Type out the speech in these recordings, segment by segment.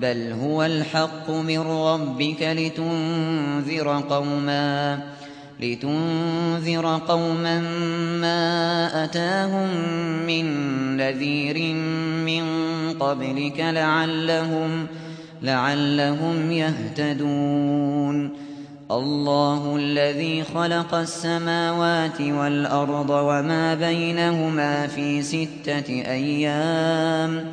بل هو الحق من ربك لتنذر قوما لتنذر قوما ما أتاهم من نذير من قبلك لعلهم لعلهم يهتدون. الله الذي خلق السماوات والأرض وما بينهما في ستة أيام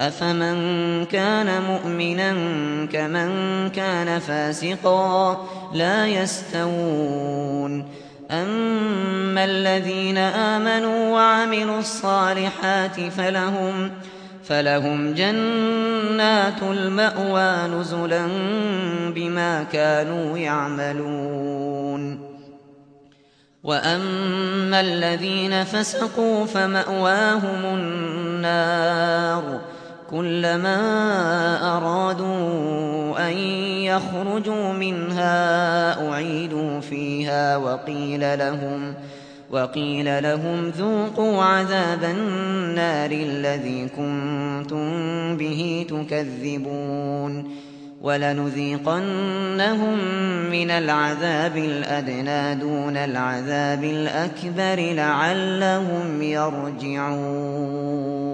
أفمن كان مؤمنا كمن كان فاسقا لا يستوون أما الذين آمنوا وعملوا الصالحات فلهم فلهم جنات المأوى نزلا بما كانوا يعملون وأما الذين فسقوا فمأواهم النار كلما أرادوا أن يخرجوا منها أعيدوا فيها وقيل لهم وقيل لهم ذوقوا عذاب النار الذي كنتم به تكذبون ولنذيقنهم من العذاب الأدنى دون العذاب الأكبر لعلهم يرجعون